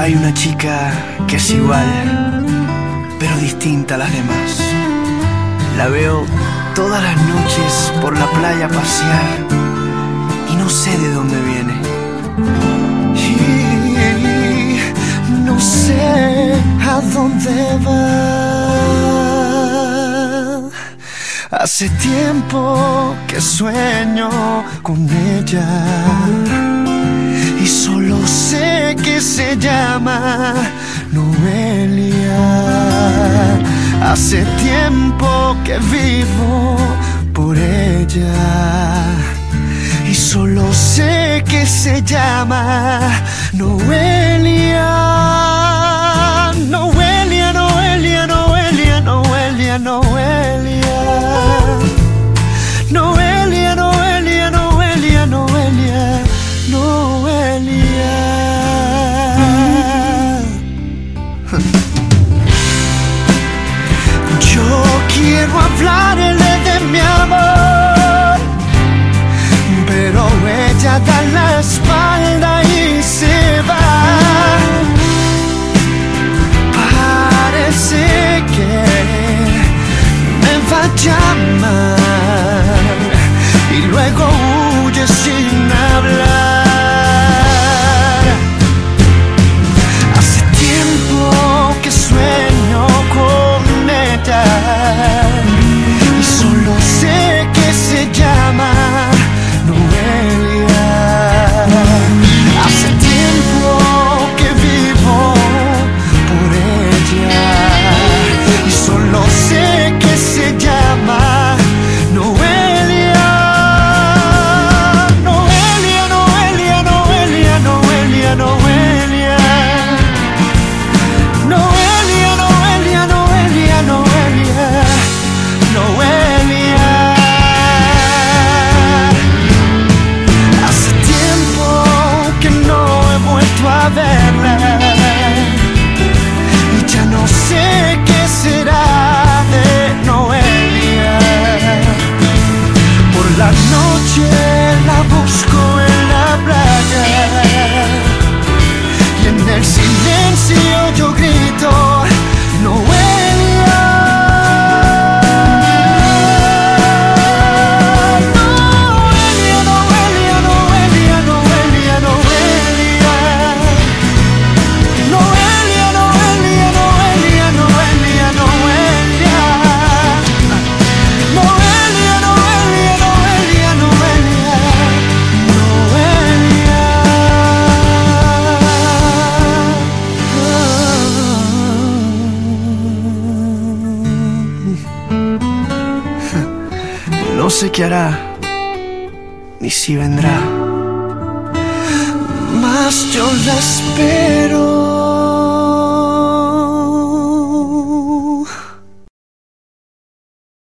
Hay una chica que es igual, pero distinta a las demás. La veo todas las noches por la playa pasear y no sé de dónde viene. Y no sé a dónde va. Hace tiempo que sueño con ella se llama Noelia. Hace tiempo que vivo por ella y solo sé que se llama Noelia. La espalda y se va. Parece que me va a llamar y luego huye sin hablar. Por la noche No sé qué hará, ni si vendrá. Mas yo la espero.